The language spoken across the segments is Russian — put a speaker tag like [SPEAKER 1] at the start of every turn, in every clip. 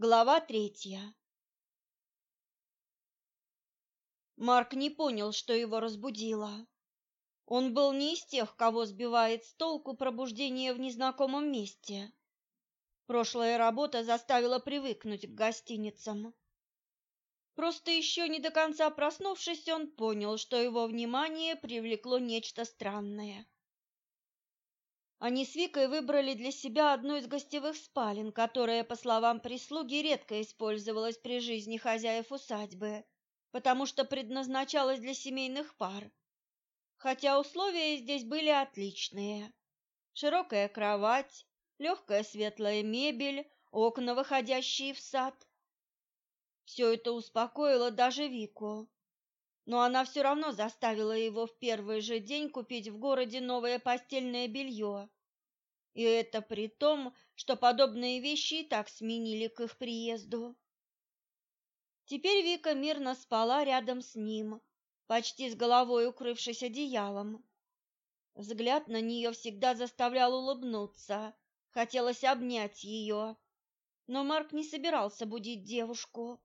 [SPEAKER 1] Глава третья. Марк не понял, что его разбудило. Он был не из тех, кого сбивает с толку пробуждение в незнакомом месте. Прошлая работа заставила привыкнуть к гостиницам. Просто еще не до конца проснувшись, он понял, что его внимание привлекло нечто странное. Они с Викой выбрали для себя одну из гостевых спален, которая, по словам прислуги, редко использовалась при жизни хозяев усадьбы, потому что предназначалась для семейных пар. Хотя условия здесь были отличные. Широкая кровать, легкая светлая мебель, окна, выходящие в сад. Все это успокоило даже Вику. Но она все равно заставила его в первый же день купить в городе новое постельное белье. И это при том, что подобные вещи и так сменили к их приезду. Теперь Вика мирно спала рядом с ним, почти с головой укрывшись одеялом. Взгляд на нее всегда заставлял улыбнуться, хотелось обнять ее. Но Марк не собирался будить девушку.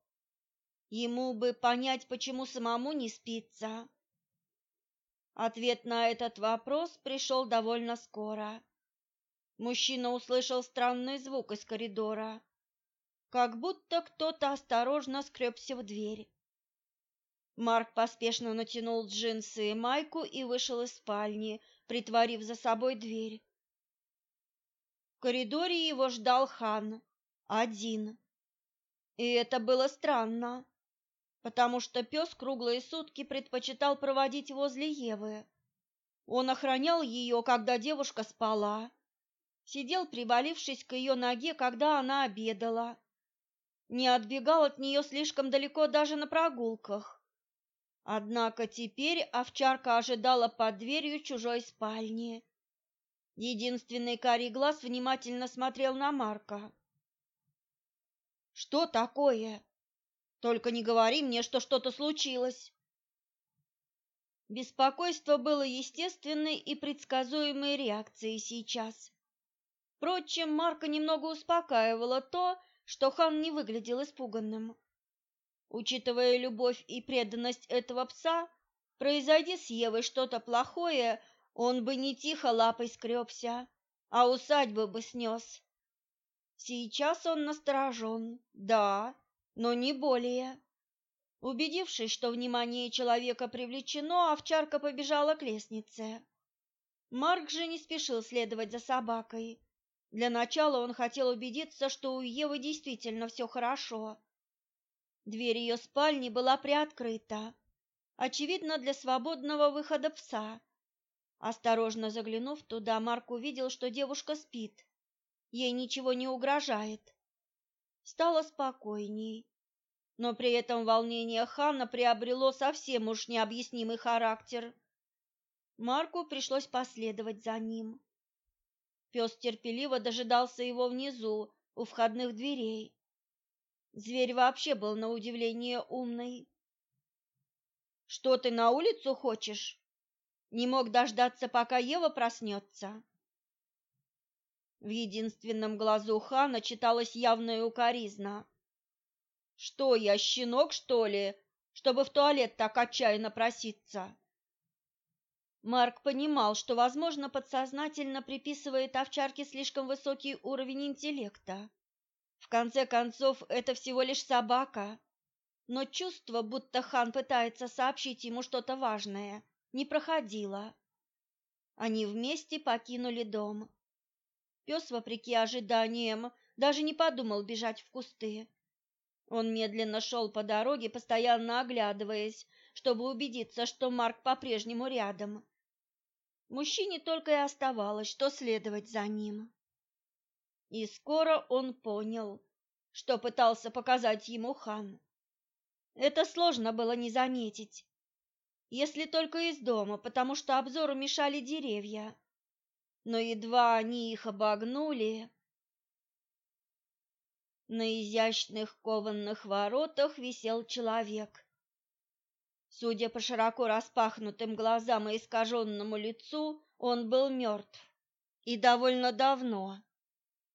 [SPEAKER 1] Ему бы понять, почему самому не спится. Ответ на этот вопрос пришел довольно скоро. Мужчина услышал странный звук из коридора, как будто кто-то осторожно скребся в дверь. Марк поспешно натянул джинсы и майку и вышел из спальни, притворив за собой дверь. В коридоре его ждал хан, один. И это было странно потому что пес круглые сутки предпочитал проводить возле Евы. Он охранял ее, когда девушка спала, сидел, привалившись к ее ноге, когда она обедала, не отбегал от нее слишком далеко даже на прогулках. Однако теперь овчарка ожидала под дверью чужой спальни. Единственный карий глаз внимательно смотрел на Марка. «Что такое?» Только не говори мне, что что-то случилось. Беспокойство было естественной и предсказуемой реакцией сейчас. Впрочем, Марка немного успокаивало то, что хан не выглядел испуганным. Учитывая любовь и преданность этого пса, произойди с Евой что-то плохое, он бы не тихо лапой скребся, а усадьбу бы снес. Сейчас он насторожен, да, но не более. Убедившись, что внимание человека привлечено, овчарка побежала к лестнице. Марк же не спешил следовать за собакой. Для начала он хотел убедиться, что у Евы действительно все хорошо. Дверь ее спальни была приоткрыта, очевидно, для свободного выхода пса. Осторожно заглянув туда, Марк увидел, что девушка спит. Ей ничего не угрожает стало спокойней. Но при этом волнение Ханна приобрело совсем уж необъяснимый характер. Марку пришлось последовать за ним. Пес терпеливо дожидался его внизу, у входных дверей. Зверь вообще был на удивление умный. «Что ты на улицу хочешь? Не мог дождаться, пока Ева проснется?» В единственном глазу хана читалась явная укоризна. «Что я, щенок, что ли, чтобы в туалет так отчаянно проситься?» Марк понимал, что, возможно, подсознательно приписывает овчарке слишком высокий уровень интеллекта. В конце концов, это всего лишь собака. Но чувство, будто хан пытается сообщить ему что-то важное, не проходило. Они вместе покинули дом. Пес, вопреки ожиданиям, даже не подумал бежать в кусты. Он медленно шел по дороге, постоянно оглядываясь, чтобы убедиться, что Марк по-прежнему рядом. Мужчине только и оставалось, что следовать за ним. И скоро он понял, что пытался показать ему хан. Это сложно было не заметить, если только из дома, потому что обзору мешали деревья но едва они их обогнули, на изящных кованных воротах висел человек. Судя по широко распахнутым глазам и искаженному лицу, он был мертв. И довольно давно.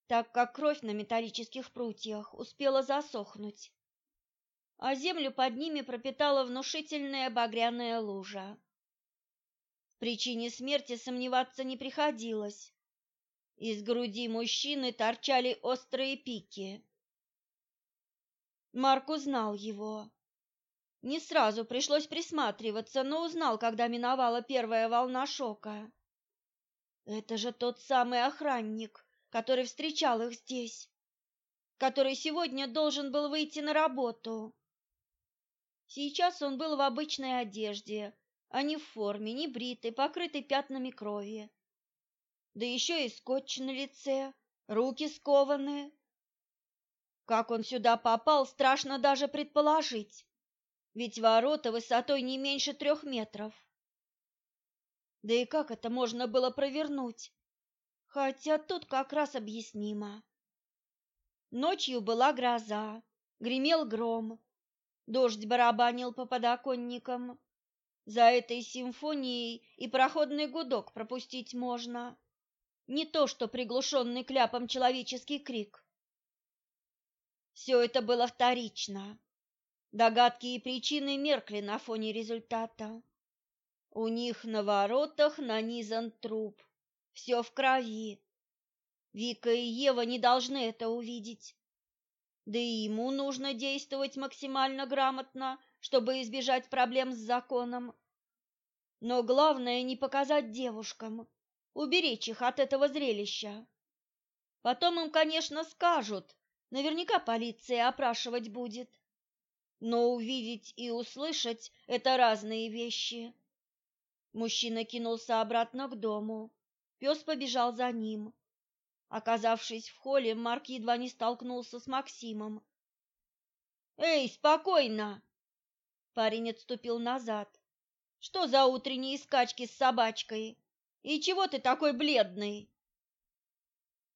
[SPEAKER 1] так как кровь на металлических прутьях успела засохнуть, а землю под ними пропитала внушительная багряная лужа. Причине смерти сомневаться не приходилось. Из груди мужчины торчали острые пики. Марк узнал его. Не сразу пришлось присматриваться, но узнал, когда миновала первая волна шока. Это же тот самый охранник, который встречал их здесь, который сегодня должен был выйти на работу. Сейчас он был в обычной одежде, а не в форме, не бритый, покрытый пятнами крови. Да еще и скотч на лице, руки скованы. Как он сюда попал, страшно даже предположить, ведь ворота высотой не меньше трех метров. Да и как это можно было провернуть? Хотя тут как раз объяснимо. Ночью была гроза, гремел гром, дождь барабанил по подоконникам. За этой симфонией и проходный гудок пропустить можно. Не то, что приглушенный кляпом человеческий крик. Все это было вторично. Догадки и причины меркли на фоне результата. У них на воротах нанизан труп. Все в крови. Вика и Ева не должны это увидеть. Да и ему нужно действовать максимально грамотно, чтобы избежать проблем с законом. Но главное не показать девушкам, уберечь их от этого зрелища. Потом им, конечно, скажут, наверняка полиция опрашивать будет. Но увидеть и услышать – это разные вещи. Мужчина кинулся обратно к дому. Пес побежал за ним. Оказавшись в холле, Марк едва не столкнулся с Максимом. «Эй, спокойно!» Парень отступил назад. «Что за утренние скачки с собачкой? И чего ты такой бледный?»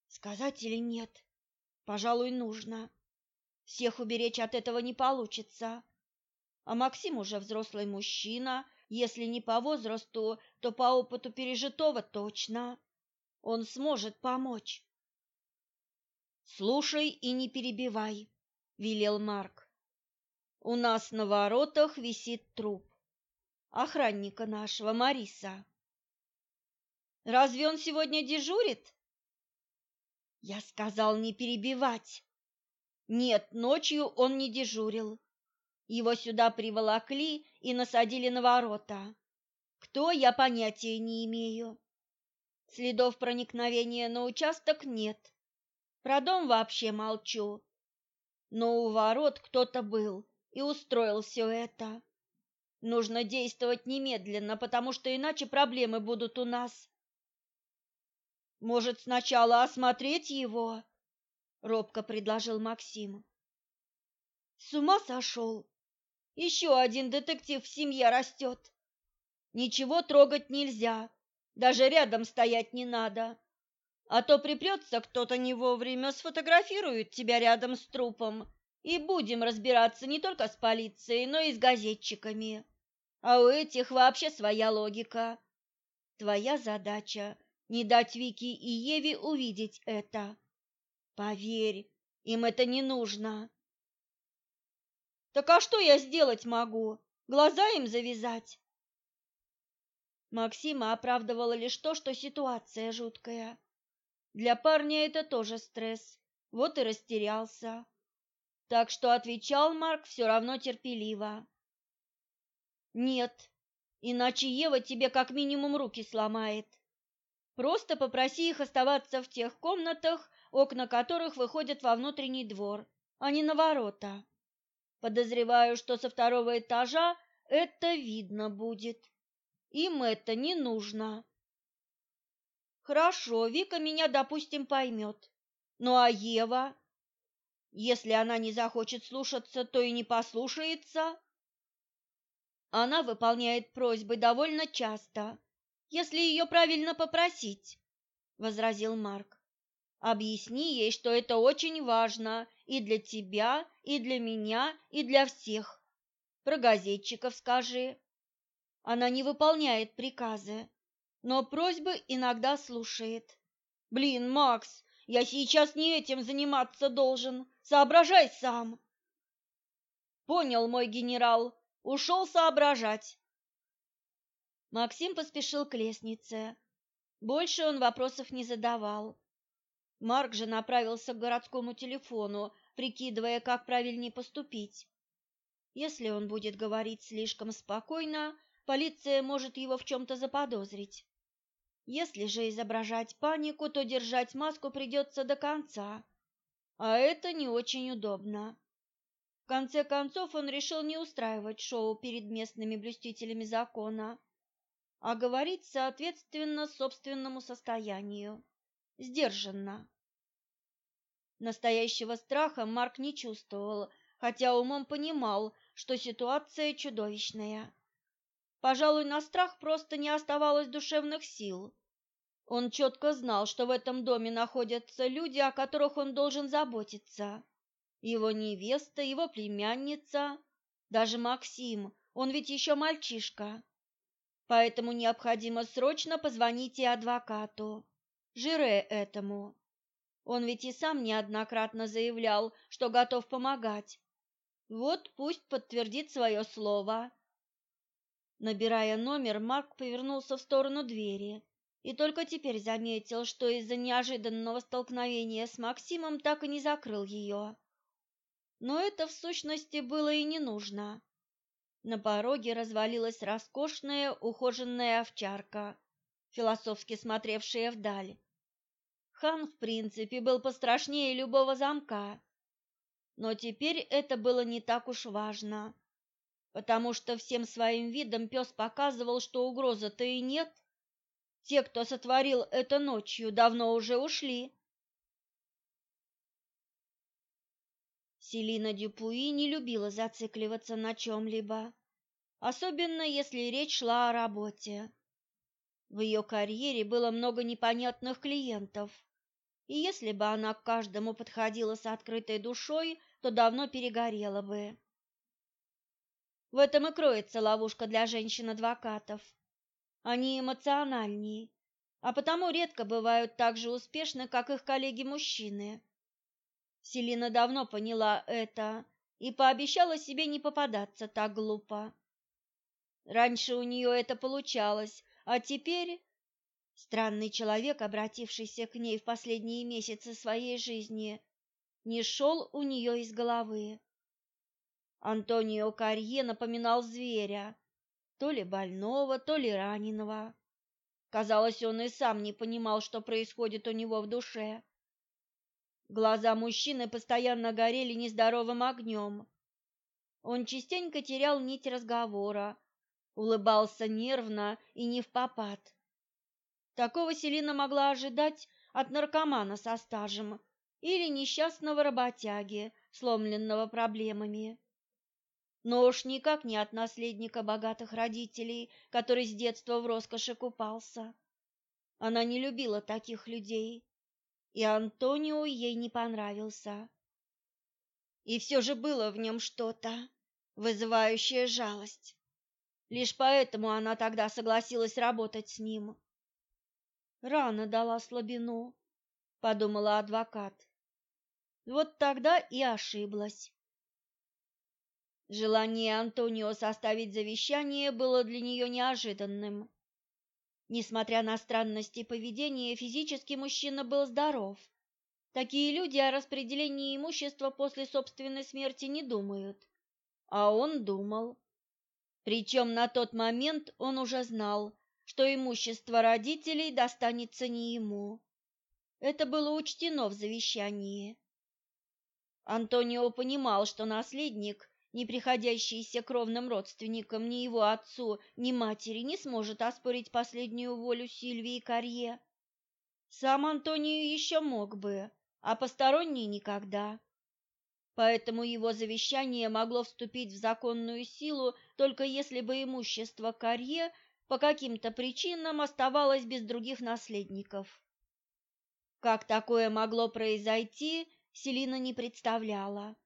[SPEAKER 1] «Сказать или нет? Пожалуй, нужно. Всех уберечь от этого не получится. А Максим уже взрослый мужчина, если не по возрасту, то по опыту пережитого точно. Он сможет помочь. «Слушай и не перебивай», — велел Марк. «У нас на воротах висит труп. Охранника нашего, Мариса». «Разве он сегодня дежурит?» «Я сказал не перебивать». «Нет, ночью он не дежурил. Его сюда приволокли и насадили на ворота. Кто, я понятия не имею. Следов проникновения на участок нет. Про дом вообще молчу. Но у ворот кто-то был и устроил все это. Нужно действовать немедленно, потому что иначе проблемы будут у нас. Может, сначала осмотреть его? Робко предложил Максим. С ума сошел? Еще один детектив в семье растет. Ничего трогать нельзя, даже рядом стоять не надо. А то припрется кто-то не вовремя, сфотографирует тебя рядом с трупом, и будем разбираться не только с полицией, но и с газетчиками. А у этих вообще своя логика. Твоя задача — не дать Вике и Еве увидеть это. Поверь, им это не нужно. Так а что я сделать могу? Глаза им завязать? Максима оправдывало лишь то, что ситуация жуткая. Для парня это тоже стресс, вот и растерялся. Так что отвечал Марк все равно терпеливо. «Нет, иначе Ева тебе как минимум руки сломает. Просто попроси их оставаться в тех комнатах, окна которых выходят во внутренний двор, а не на ворота. Подозреваю, что со второго этажа это видно будет. Им это не нужно. Хорошо, Вика меня, допустим, поймет. Ну а Ева? Если она не захочет слушаться, то и не послушается. Она выполняет просьбы довольно часто, если ее правильно попросить, — возразил Марк. Объясни ей, что это очень важно и для тебя, и для меня, и для всех. Про газетчиков скажи. Она не выполняет приказы, но просьбы иногда слушает. Блин, Макс, Я сейчас не этим заниматься должен. Соображай сам. Понял, мой генерал. Ушел соображать. Максим поспешил к лестнице. Больше он вопросов не задавал. Марк же направился к городскому телефону, прикидывая, как правильнее поступить. Если он будет говорить слишком спокойно, полиция может его в чем-то заподозрить. Если же изображать панику, то держать маску придется до конца, а это не очень удобно. В конце концов он решил не устраивать шоу перед местными блюстителями закона, а говорить соответственно собственному состоянию, сдержанно. Настоящего страха Марк не чувствовал, хотя умом понимал, что ситуация чудовищная. Пожалуй, на страх просто не оставалось душевных сил. Он четко знал, что в этом доме находятся люди, о которых он должен заботиться. Его невеста, его племянница, даже Максим, он ведь еще мальчишка. Поэтому необходимо срочно позвонить и адвокату. Жире этому. Он ведь и сам неоднократно заявлял, что готов помогать. Вот пусть подтвердит свое слово. Набирая номер, Марк повернулся в сторону двери и только теперь заметил, что из-за неожиданного столкновения с Максимом так и не закрыл ее. Но это в сущности было и не нужно. На пороге развалилась роскошная ухоженная овчарка, философски смотревшая вдаль. Хан, в принципе, был пострашнее любого замка. Но теперь это было не так уж важно потому что всем своим видом пес показывал, что угрозы-то и нет. Те, кто сотворил это ночью, давно уже ушли. Селина Дюпуи не любила зацикливаться на чем-либо, особенно если речь шла о работе. В ее карьере было много непонятных клиентов, и если бы она к каждому подходила с открытой душой, то давно перегорела бы. В этом и кроется ловушка для женщин-адвокатов. Они эмоциональнее, а потому редко бывают так же успешны, как их коллеги-мужчины. Селина давно поняла это и пообещала себе не попадаться так глупо. Раньше у нее это получалось, а теперь странный человек, обратившийся к ней в последние месяцы своей жизни, не шел у нее из головы. Антонио Карье напоминал зверя, то ли больного, то ли раненого. Казалось, он и сам не понимал, что происходит у него в душе. Глаза мужчины постоянно горели нездоровым огнем. Он частенько терял нить разговора, улыбался нервно и не в попад. Такого Селина могла ожидать от наркомана со стажем или несчастного работяги, сломленного проблемами но уж никак не от наследника богатых родителей, который с детства в роскоши купался. Она не любила таких людей, и Антонио ей не понравился. И все же было в нем что-то, вызывающее жалость. Лишь поэтому она тогда согласилась работать с ним. Рано дала слабину, подумала адвокат. Вот тогда и ошиблась. Желание Антонио составить завещание было для нее неожиданным. Несмотря на странности поведения, физически мужчина был здоров. Такие люди о распределении имущества после собственной смерти не думают. А он думал. Причем на тот момент он уже знал, что имущество родителей достанется не ему. Это было учтено в завещании. Антонио понимал, что наследник не приходящийся кровным родственникам ни его отцу, ни матери, не сможет оспорить последнюю волю Сильвии Карье. Сам Антонио еще мог бы, а посторонний никогда. Поэтому его завещание могло вступить в законную силу только если бы имущество Карье по каким-то причинам оставалось без других наследников. Как такое могло произойти, Селина не представляла.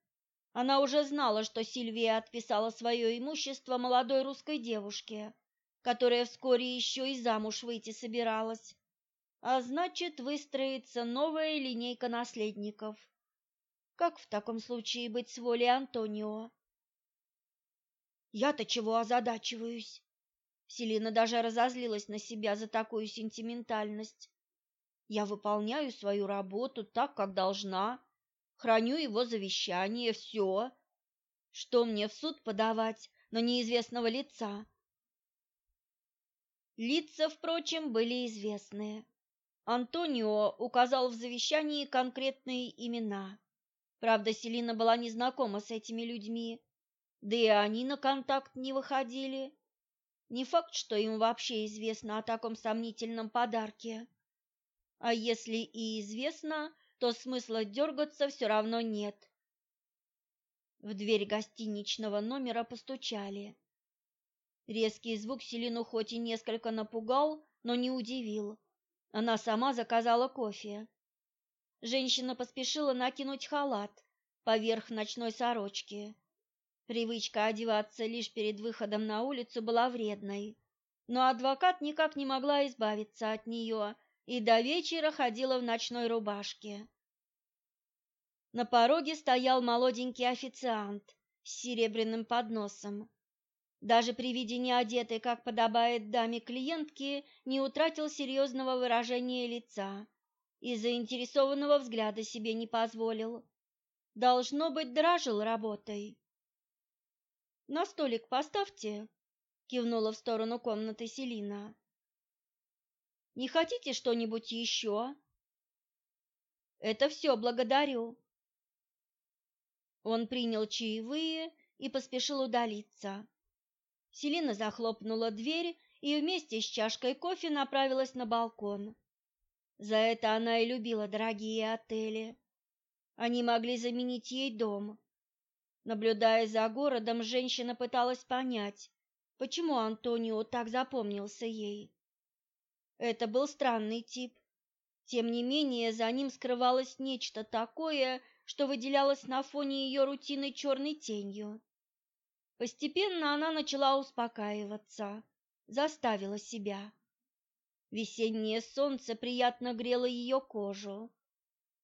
[SPEAKER 1] Она уже знала, что Сильвия отписала свое имущество молодой русской девушке, которая вскоре еще и замуж выйти собиралась. а значит, выстроится новая линейка наследников. Как в таком случае быть с волей Антонио? Я-то чего озадачиваюсь? Селина даже разозлилась на себя за такую сентиментальность. Я выполняю свою работу так, как должна, храню его завещание, все. Что мне в суд подавать на неизвестного лица? Лица, впрочем, были известные. Антонио указал в завещании конкретные имена. Правда, Селина была не знакома с этими людьми, да и они на контакт не выходили. Не факт, что им вообще известно о таком сомнительном подарке. А если и известно, то смысла дергаться все равно нет. В дверь гостиничного номера постучали. Резкий звук Селину хоть и несколько напугал, но не удивил. Она сама заказала кофе. Женщина поспешила накинуть халат поверх ночной сорочки. Привычка одеваться лишь перед выходом на улицу была вредной, но адвокат никак не могла избавиться от нее и до вечера ходила в ночной рубашке. На пороге стоял молоденький официант с серебряным подносом. Даже при виде неодетой, как подобает даме клиентки, не утратил серьезного выражения лица и заинтересованного взгляда себе не позволил. Должно быть, дорожил работой. «На столик поставьте», — кивнула в сторону комнаты Селина. Не хотите что-нибудь еще?» «Это все, благодарю». Он принял чаевые и поспешил удалиться. Селина захлопнула дверь и вместе с чашкой кофе направилась на балкон. За это она и любила дорогие отели. Они могли заменить ей дом. Наблюдая за городом, женщина пыталась понять, почему Антонио так запомнился ей. Это был странный тип. Тем не менее, за ним скрывалось нечто такое, что выделялось на фоне ее рутины черной тенью. Постепенно она начала успокаиваться, заставила себя. Весеннее солнце приятно грело ее кожу.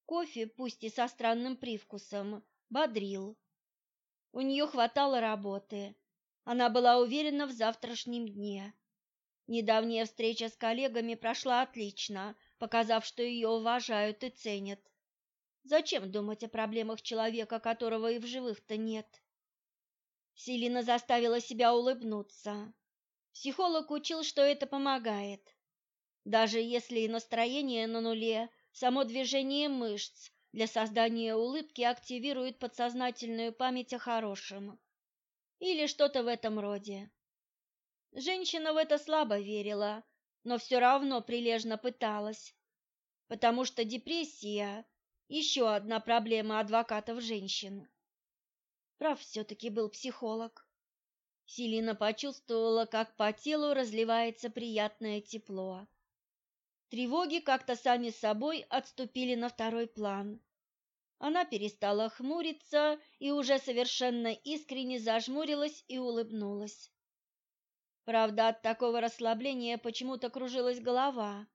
[SPEAKER 1] Кофе, пусть и со странным привкусом, бодрил. У нее хватало работы. Она была уверена в завтрашнем дне. Недавняя встреча с коллегами прошла отлично, показав, что ее уважают и ценят. Зачем думать о проблемах человека, которого и в живых-то нет? Селина заставила себя улыбнуться. Психолог учил, что это помогает. Даже если и настроение на нуле, само движение мышц для создания улыбки активирует подсознательную память о хорошем. Или что-то в этом роде. Женщина в это слабо верила, но все равно прилежно пыталась, потому что депрессия – еще одна проблема адвокатов женщин. Прав все-таки был психолог. Селина почувствовала, как по телу разливается приятное тепло. Тревоги как-то сами собой отступили на второй план. Она перестала хмуриться и уже совершенно искренне зажмурилась и улыбнулась. Правда, от такого расслабления почему-то кружилась голова.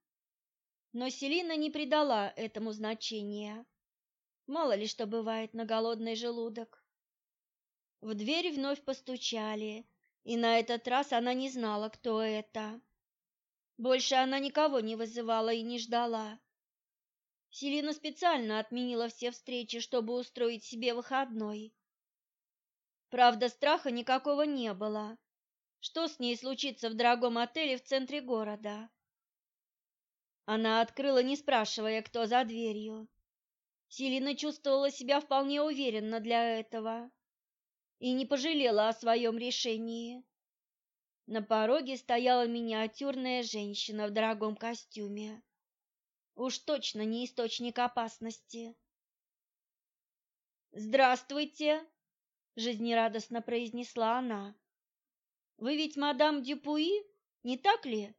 [SPEAKER 1] Но Селина не придала этому значения. Мало ли что бывает на голодный желудок. В дверь вновь постучали, и на этот раз она не знала, кто это. Больше она никого не вызывала и не ждала. Селина специально отменила все встречи, чтобы устроить себе выходной. Правда, страха никакого не было. Что с ней случится в дорогом отеле в центре города? Она открыла, не спрашивая, кто за дверью. Селина чувствовала себя вполне уверенно для этого и не пожалела о своем решении. На пороге стояла миниатюрная женщина в дорогом костюме. Уж точно не источник опасности. «Здравствуйте!» — жизнерадостно произнесла она. Вы ведь мадам Дюпуи, не так ли?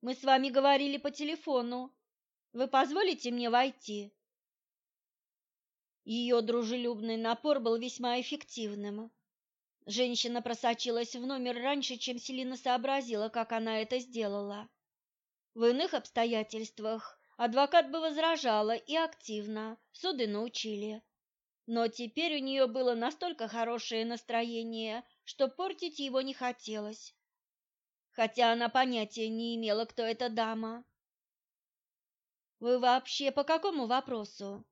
[SPEAKER 1] Мы с вами говорили по телефону. Вы позволите мне войти? Ее дружелюбный напор был весьма эффективным. Женщина просочилась в номер раньше, чем Селина сообразила, как она это сделала. В иных обстоятельствах адвокат бы возражала и активно, суды научили. Но теперь у нее было настолько хорошее настроение, что портить его не хотелось. Хотя она понятия не имела, кто эта дама. Вы вообще по какому вопросу?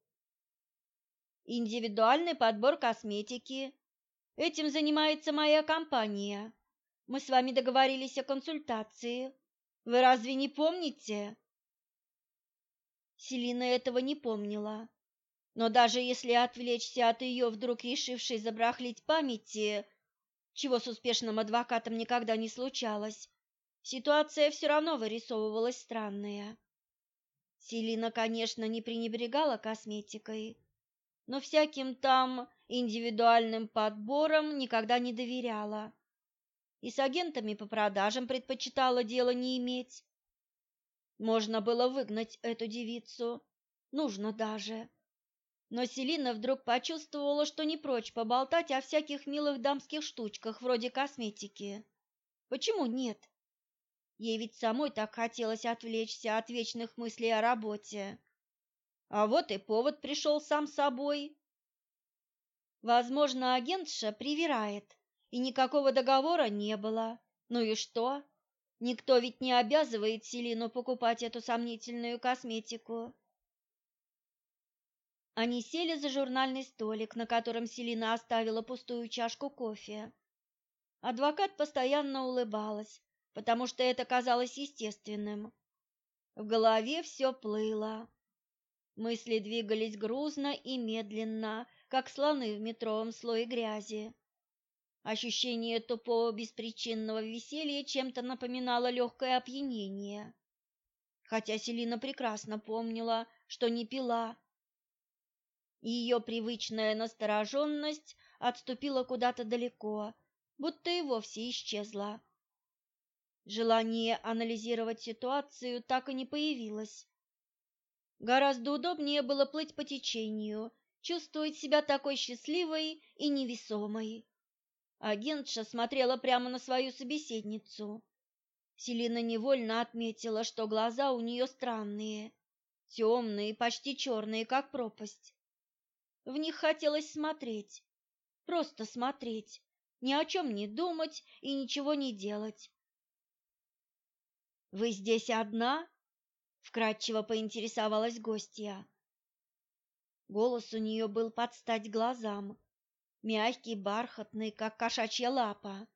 [SPEAKER 1] Индивидуальный подбор косметики. Этим занимается моя компания. Мы с вами договорились о консультации. Вы разве не помните? Селина этого не помнила. Но даже если отвлечься от ее вдруг решившей забрахлить памяти, чего с успешным адвокатом никогда не случалось, ситуация все равно вырисовывалась странная. Селина, конечно, не пренебрегала косметикой, но всяким там индивидуальным подборам никогда не доверяла. И с агентами по продажам предпочитала дело не иметь. Можно было выгнать эту девицу, нужно даже. Но Селина вдруг почувствовала, что не прочь поболтать о всяких милых дамских штучках вроде косметики. Почему нет? Ей ведь самой так хотелось отвлечься от вечных мыслей о работе. А вот и повод пришел сам собой. Возможно, агентша привирает, и никакого договора не было. Ну и что? Никто ведь не обязывает Селину покупать эту сомнительную косметику. Они сели за журнальный столик, на котором Селина оставила пустую чашку кофе. Адвокат постоянно улыбалась, потому что это казалось естественным. В голове все плыло. Мысли двигались грузно и медленно, как слоны в метровом слое грязи. Ощущение тупого беспричинного веселья чем-то напоминало легкое опьянение. Хотя Селина прекрасно помнила, что не пила. Ее привычная настороженность отступила куда-то далеко, будто и вовсе исчезла. Желание анализировать ситуацию так и не появилось. Гораздо удобнее было плыть по течению, чувствовать себя такой счастливой и невесомой. Агентша смотрела прямо на свою собеседницу. Селина невольно отметила, что глаза у нее странные, темные, почти черные, как пропасть. В них хотелось смотреть, просто смотреть, ни о чем не думать и ничего не делать. Вы здесь одна? вкратчиво поинтересовалась гостья. Голос у нее был под стать глазам, мягкий, бархатный, как кошачья лапа.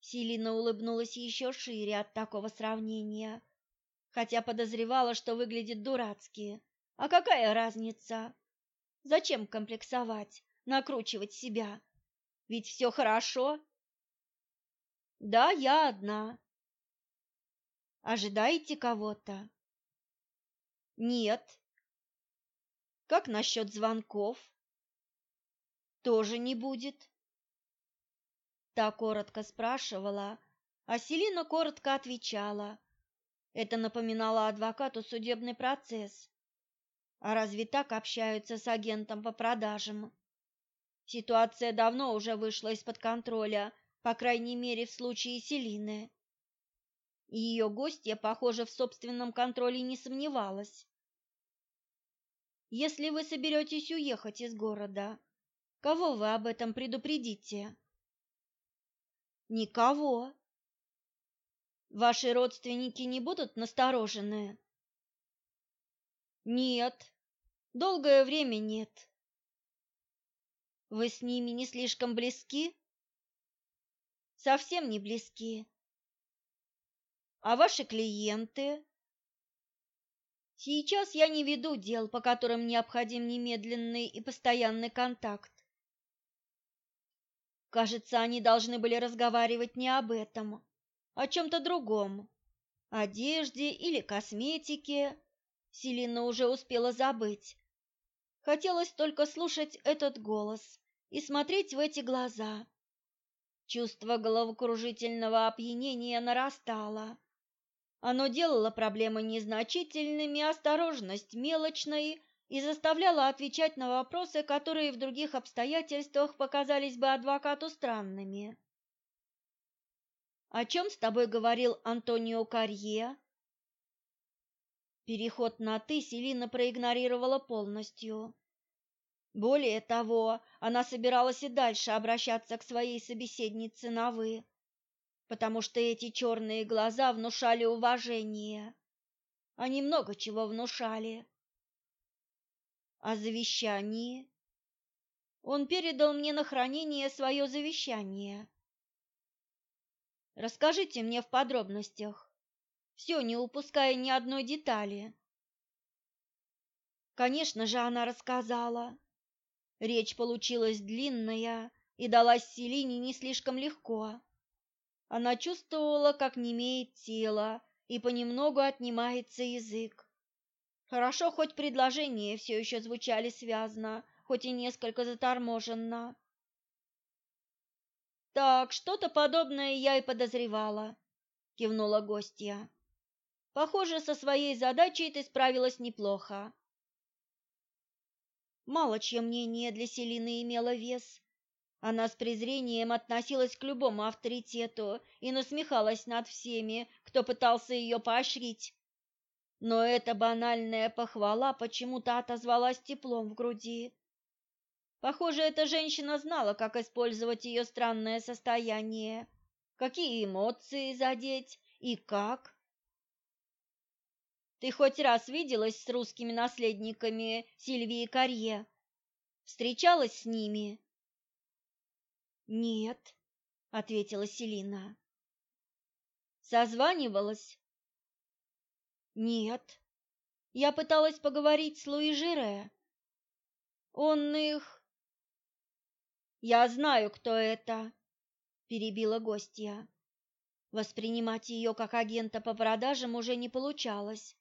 [SPEAKER 1] Селина улыбнулась еще шире от такого сравнения, хотя подозревала, что выглядит дурацки. А какая разница? Зачем комплексовать, накручивать себя? Ведь все хорошо. Да, я одна, Ожидаете кого-то? Нет. Как насчет звонков? Тоже не будет. Та коротко спрашивала, а Селина коротко отвечала. Это напоминало адвокату судебный процесс. А разве так общаются с агентом по продажам? Ситуация давно уже вышла из-под контроля, по крайней мере, в случае Селины ее гостья, похоже, в собственном контроле не сомневалась. Если вы соберетесь уехать из города, кого вы об этом предупредите? Никого. Ваши родственники не будут насторожены? Нет. Долгое время нет. Вы с ними не слишком близки? Совсем не близки. А ваши клиенты? Сейчас я не веду дел, по которым необходим немедленный и постоянный контакт. Кажется, они должны были разговаривать не об этом, о чем-то другом. Одежде или косметике. Селина уже успела забыть. Хотелось только слушать этот голос и смотреть в эти глаза. Чувство головокружительного опьянения нарастало. Оно делало проблемы незначительными, осторожность мелочной и заставляло отвечать на вопросы, которые в других обстоятельствах показались бы адвокату странными. «О чем с тобой говорил Антонио Карье?» Переход на «ты» Селина проигнорировала полностью. Более того, она собиралась и дальше обращаться к своей собеседнице на «вы», потому что эти черные глаза внушали уважение. Они много чего внушали. О завещании? Он передал мне на хранение свое завещание. Расскажите мне в подробностях все, не упуская ни одной детали. Конечно же, она рассказала. Речь получилась длинная и далась Селине не слишком легко. Она чувствовала, как немеет тело и понемногу отнимается язык. Хорошо, хоть предложения все еще звучали связно, хоть и несколько заторможенно. «Так, что-то подобное я и подозревала», — кивнула гостья. Похоже, со своей задачей ты справилась неплохо. Мало чье мнение для Селины имело вес. Она с презрением относилась к любому авторитету и насмехалась над всеми, кто пытался ее поощрить. Но эта банальная похвала почему-то отозвалась теплом в груди. Похоже, эта женщина знала, как использовать ее странное состояние, какие эмоции задеть и как. Ты хоть раз виделась с русскими наследниками Сильвии Карье? Встречалась с ними? Нет, ответила Селина. Созванивалась? Нет. Я пыталась поговорить с Луи Жире. Он их Я знаю, кто это, перебила гостья. Воспринимать ее как агента по продажам уже не получалось.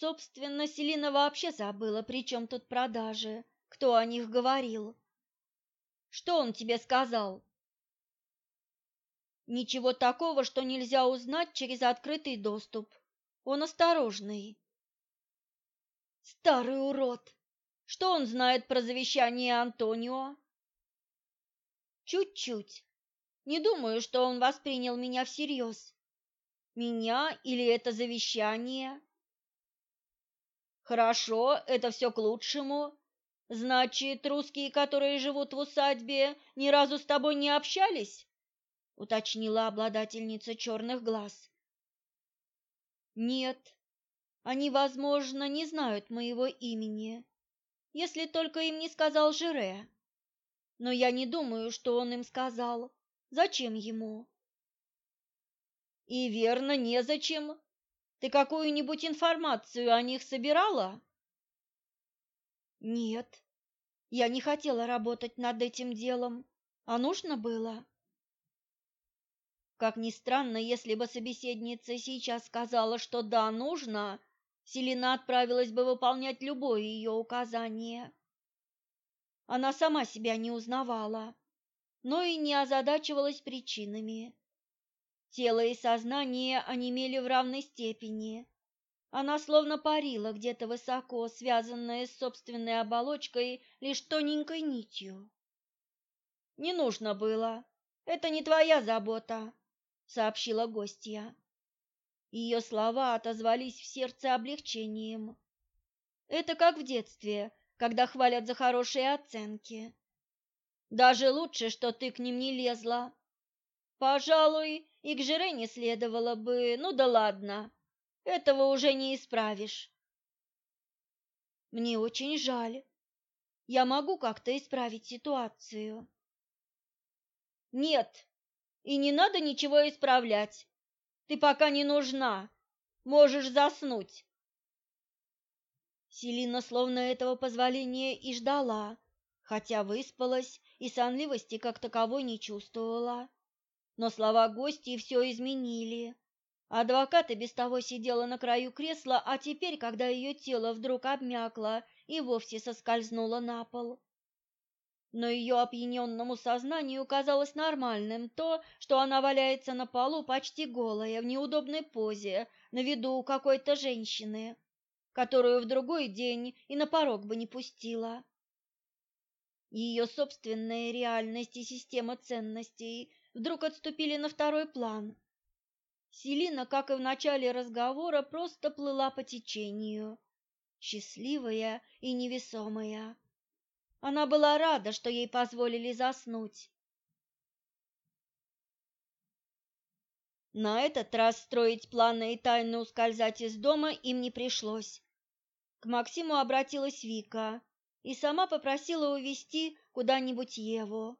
[SPEAKER 1] Собственно, Селина вообще забыла, при чем тут продажи, кто о них говорил. Что он тебе сказал? Ничего такого, что нельзя узнать через открытый доступ. Он осторожный. Старый урод. Что он знает про завещание Антонио? Чуть-чуть. Не думаю, что он воспринял меня всерьез. Меня или это завещание? Хорошо, это все к лучшему. Значит, русские, которые живут в усадьбе, ни разу с тобой не общались? уточнила обладательница черных глаз. Нет. Они, возможно, не знают моего имени, если только им не сказал Жире. Но я не думаю, что он им сказал. Зачем ему? И верно, незачем. Ты какую-нибудь информацию о них собирала? Нет. Я не хотела работать над этим делом, а нужно было. Как ни странно, если бы собеседница сейчас сказала, что да, нужно, Селина отправилась бы выполнять любое ее указание. Она сама себя не узнавала, но и не озадачивалась причинами. Тело и сознание онемели в равной степени. Она словно парила где-то высоко, связанная с собственной оболочкой лишь тоненькой нитью. «Не нужно было. Это не твоя забота», — сообщила гостья. Ее слова отозвались в сердце облегчением. Это как в детстве, когда хвалят за хорошие оценки. Даже лучше, что ты к ним не лезла. Пожалуй, и к Жире не следовало бы, ну да ладно, этого уже не исправишь. Мне очень жаль. Я могу как-то исправить ситуацию. Нет, и не надо ничего исправлять. Ты пока не нужна. Можешь заснуть. Селина словно этого позволения и ждала, хотя выспалась и сонливости как таковой не чувствовала. Но слова гостей все изменили. Адвокат и без того сидела на краю кресла, а теперь, когда ее тело вдруг обмякло и вовсе соскользнуло на пол. Но ее опьяненному сознанию казалось нормальным то, что она валяется на полу почти голая, в неудобной позе, на виду у какой-то женщины, которую в другой день и на порог бы не пустила. Ее собственная реальность и система ценностей вдруг отступили на второй план. Селина, как и в начале разговора, просто плыла по течению, счастливая и невесомая. Она была рада, что ей позволили заснуть. На этот раз строить планы и тайно ускользать из дома им не пришлось. К Максиму обратилась Вика и сама попросила увезти куда-нибудь Еву.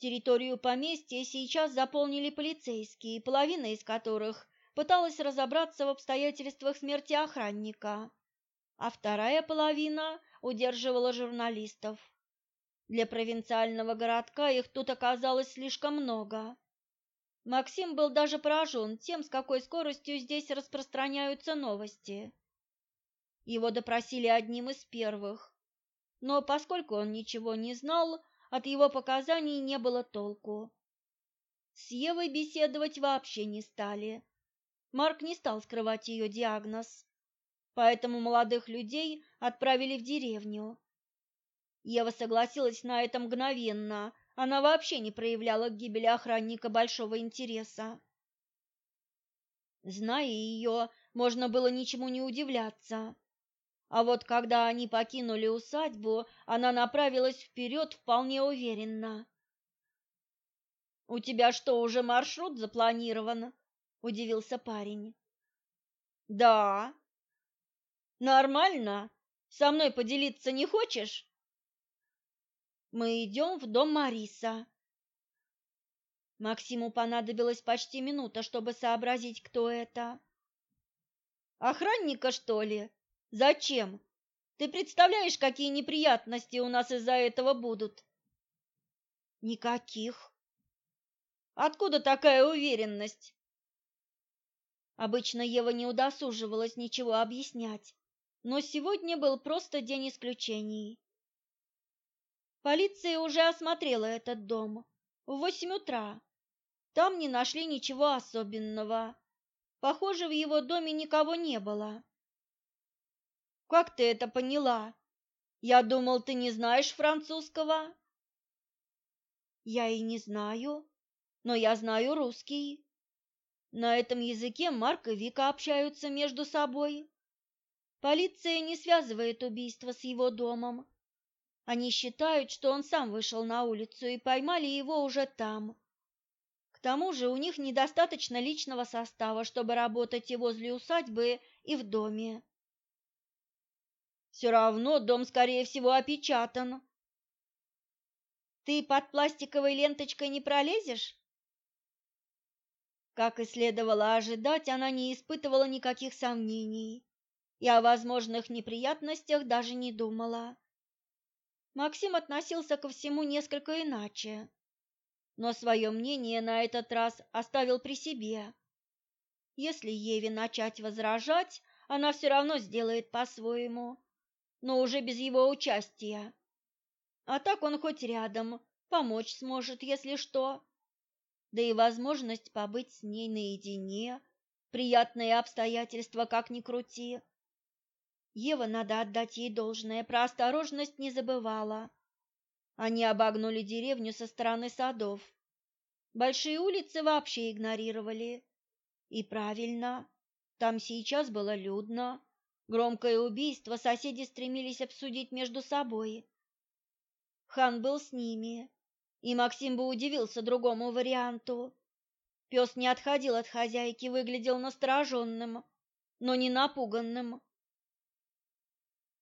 [SPEAKER 1] Территорию поместья сейчас заполнили полицейские, половина из которых пыталась разобраться в обстоятельствах смерти охранника, а вторая половина удерживала журналистов. Для провинциального городка их тут оказалось слишком много. Максим был даже поражен тем, с какой скоростью здесь распространяются новости. Его допросили одним из первых, но поскольку он ничего не знал, от его показаний не было толку. С Евой беседовать вообще не стали. Марк не стал скрывать ее диагноз, поэтому молодых людей отправили в деревню. Ева согласилась на это мгновенно, она вообще не проявляла к гибели охранника большого интереса. Зная ее, можно было ничему не удивляться. А вот когда они покинули усадьбу, она направилась вперед вполне уверенно. «У тебя что, уже маршрут запланирован?» – удивился парень. «Да». «Нормально? Со мной поделиться не хочешь?» Мы идем в дом Мариса. Максиму понадобилось почти минута, чтобы сообразить, кто это. Охранника, что ли? Зачем? Ты представляешь, какие неприятности у нас из-за этого будут? Никаких. Откуда такая уверенность? Обычно Ева не удосуживалась ничего объяснять, но сегодня был просто день исключений. Полиция уже осмотрела этот дом в восемь утра. Там не нашли ничего особенного. Похоже, в его доме никого не было. Как ты это поняла? Я думал, ты не знаешь французского. Я и не знаю, но я знаю русский. На этом языке Марк и Вика общаются между собой. Полиция не связывает убийство с его домом. Они считают, что он сам вышел на улицу и поймали его уже там. К тому же у них недостаточно личного состава, чтобы работать и возле усадьбы, и в доме. Все равно дом, скорее всего, опечатан. Ты под пластиковой ленточкой не пролезешь? Как и следовало ожидать, она не испытывала никаких сомнений и о возможных неприятностях даже не думала. Максим относился ко всему несколько иначе, но свое мнение на этот раз оставил при себе. Если Еве начать возражать, она все равно сделает по-своему, но уже без его участия. А так он хоть рядом, помочь сможет, если что. Да и возможность побыть с ней наедине, приятные обстоятельства, как ни крути. Ева, надо отдать ей должное, про осторожность не забывала. Они обогнули деревню со стороны садов. Большие улицы вообще игнорировали. И правильно, там сейчас было людно. Громкое убийство соседи стремились обсудить между собой. Хан был с ними, и Максим бы удивился другому варианту. Пес не отходил от хозяйки, выглядел настороженным, но не напуганным.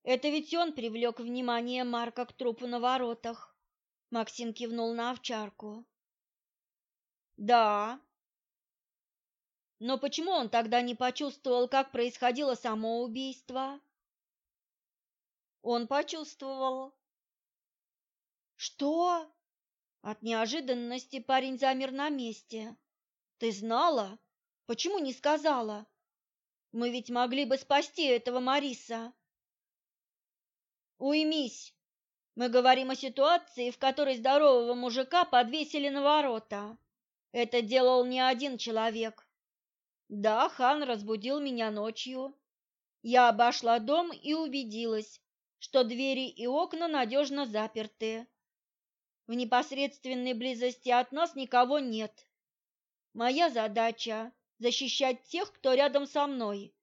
[SPEAKER 1] Это ведь он привлек внимание Марка к трупу на воротах. Максим кивнул на овчарку. Да. Но почему он тогда не почувствовал, как происходило само убийство? Он почувствовал. Что? От неожиданности парень замер на месте. Ты знала? Почему не сказала? Мы ведь могли бы спасти этого Мариса. Уймись. Мы говорим о ситуации, в которой здорового мужика подвесили на ворота. Это делал не один человек. Да, хан разбудил меня ночью. Я обошла дом и убедилась, что двери и окна надежно заперты. В непосредственной близости от нас никого нет. Моя задача защищать тех, кто рядом со мной.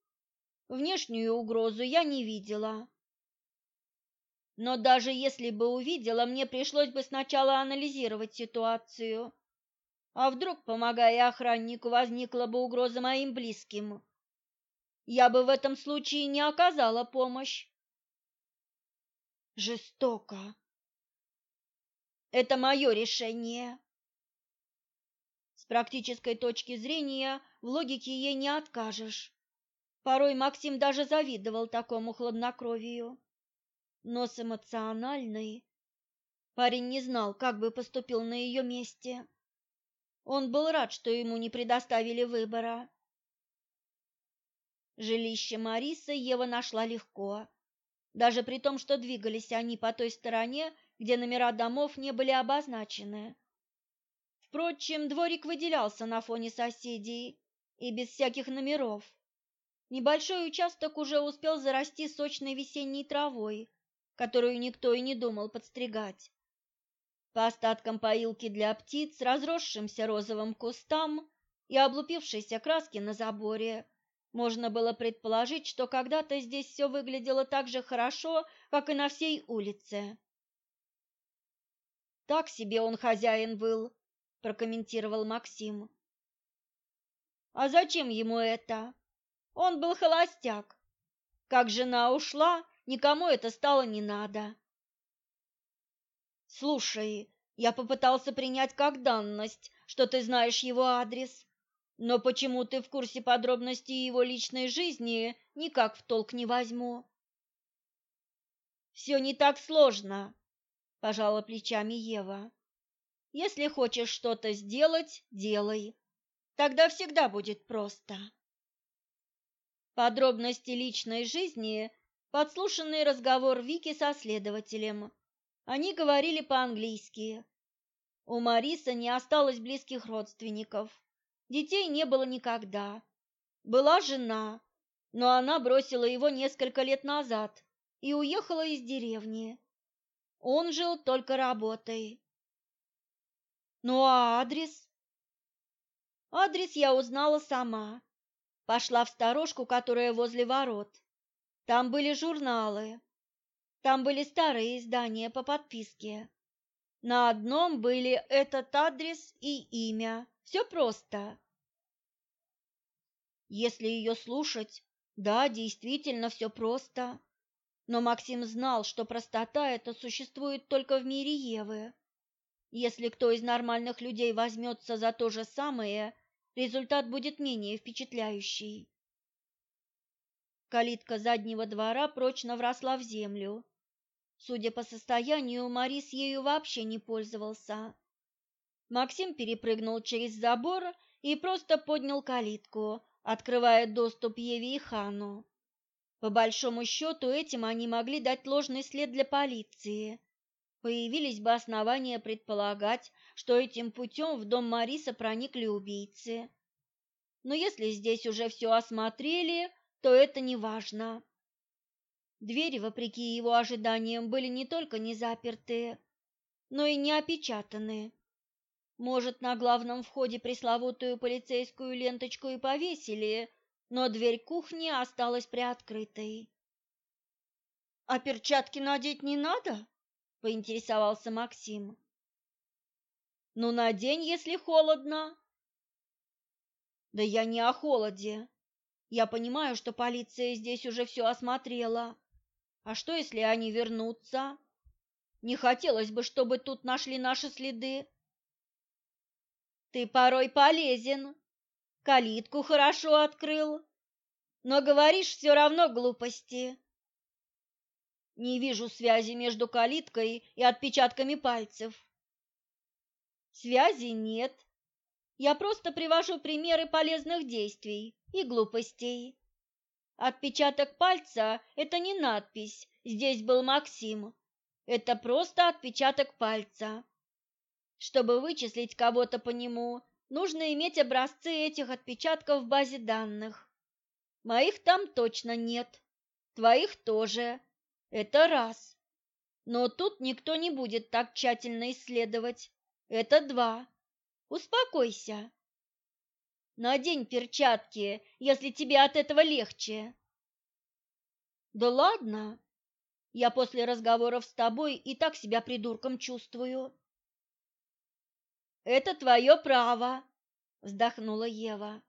[SPEAKER 1] Внешнюю угрозу я не видела. Но даже если бы увидела, мне пришлось бы сначала анализировать ситуацию. А вдруг, помогая охраннику, возникла бы угроза моим близким? Я бы в этом случае не оказала помощь. Жестоко. Это мое решение. С практической точки зрения в логике ей не откажешь. Порой Максим даже завидовал такому хладнокровию. Но с эмоциональной парень не знал, как бы поступил на ее месте. Он был рад, что ему не предоставили выбора. Жилище Марисы Ева нашла легко, даже при том, что двигались они по той стороне, где номера домов не были обозначены. Впрочем, дворик выделялся на фоне соседей и без всяких номеров. Небольшой участок уже успел зарасти сочной весенней травой, которую никто и не думал подстригать. По остаткам поилки для птиц, разросшимся розовым кустам и облупившейся краски на заборе, можно было предположить, что когда-то здесь все выглядело так же хорошо, как и на всей улице. Так себе он хозяин был, прокомментировал Максим. А зачем ему это? Он был холостяк. Как жена ушла, никому это стало не надо. Слушай, я попытался принять как данность, что ты знаешь его адрес, но почему ты в курсе подробностей его личной жизни, никак в толк не возьму. «Все не так сложно, пожала плечами Ева. Если хочешь что-то сделать, делай. Тогда всегда будет просто. Подробности личной жизни, подслушанный разговор Вики со следователем, они говорили по-английски. У Марисы не осталось близких родственников. Детей не было никогда. Была жена, но она бросила его несколько лет назад и уехала из деревни. Он жил только работой. Ну а адрес? Адрес я узнала сама. Пошла в сторожку, которая возле ворот. Там были журналы. Там были старые издания по подписке. На одном были этот адрес и имя. Все просто. Если ее слушать, да, действительно все просто. Но Максим знал, что простота эта существует только в мире Евы. Если кто из нормальных людей возьмется за то же самое, результат будет менее впечатляющий. Калитка заднего двора прочно вросла в землю. Судя по состоянию, Марис ею вообще не пользовался. Максим перепрыгнул через забор и просто поднял калитку, открывая доступ Еве и Хану. По большому счету, этим они могли дать ложный след для полиции. Появились бы основания предполагать, что этим путем в дом Мариса проникли убийцы. Но если здесь уже все осмотрели, то это не важно. Двери, вопреки его ожиданиям, были не только не запертые, но и не опечатаны. Может, на главном входе пресловутую полицейскую ленточку и повесили, но дверь кухни осталась приоткрытой. «А перчатки надеть не надо?» — поинтересовался Максим. «Ну, надень, если холодно». «Да я не о холоде. Я понимаю, что полиция здесь уже все осмотрела. А что, если они вернутся? Не хотелось бы, чтобы тут нашли наши следы. Ты порой полезен. Калитку хорошо открыл, но говоришь все равно глупости. Не вижу связи между калиткой и отпечатками пальцев. Связи нет. Я просто привожу примеры полезных действий и глупостей. Отпечаток пальца – это не надпись «Здесь был Максим». Это просто отпечаток пальца. Чтобы вычислить кого-то по нему, нужно иметь образцы этих отпечатков в базе данных. Моих там точно нет, твоих тоже. Это раз. Но тут никто не будет так тщательно исследовать. Это два. Успокойся. Надень перчатки, если тебе от этого легче. Да ладно. Я после разговоров с тобой и так себя придурком чувствую. Это твое право, вздохнула Ева.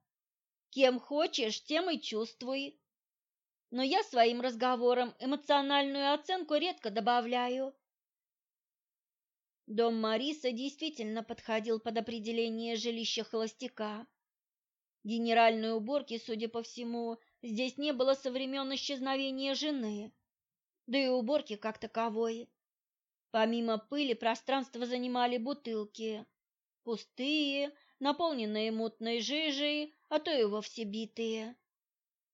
[SPEAKER 1] Кем хочешь, тем и чувствуй. Но я своим разговором эмоциональную оценку редко добавляю. Дом Мариса действительно подходил под определение жилища холостяка. Генеральной уборки, судя по всему, здесь не было со времен исчезновения жены, да и уборки как таковой. Помимо пыли пространство занимали бутылки, пустые, наполненные мутной жижей, а то и вовсе битые.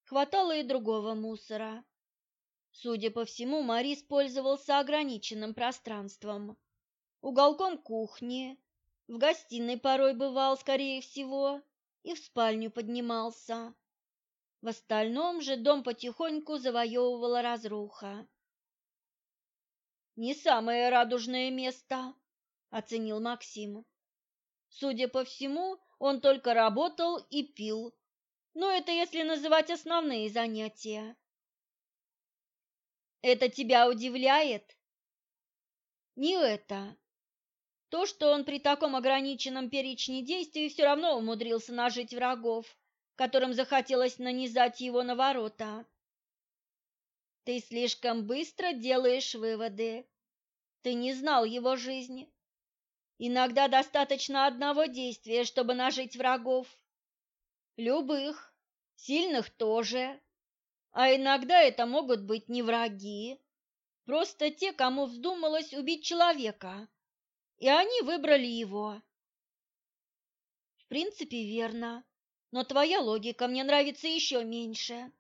[SPEAKER 1] Хватало и другого мусора. Судя по всему, Марис пользовался ограниченным пространством. Уголком кухни, в гостиной порой бывал, скорее всего, и в спальню поднимался. В остальном же дом потихоньку завоевывала разруха. «Не самое радужное место», — оценил Максим. Судя по всему, он только работал и пил, но это если называть основные занятия. «Это тебя удивляет?» «Не это. То, что он при таком ограниченном перечне действий все равно умудрился нажить врагов, которым захотелось нанизать его на ворота. Ты слишком быстро делаешь выводы. Ты не знал его жизни. Иногда достаточно одного действия, чтобы нажить врагов. Любых, сильных тоже. А иногда это могут быть не враги, просто те, кому вздумалось убить человека и они выбрали его. В принципе, верно, но твоя логика мне нравится еще меньше.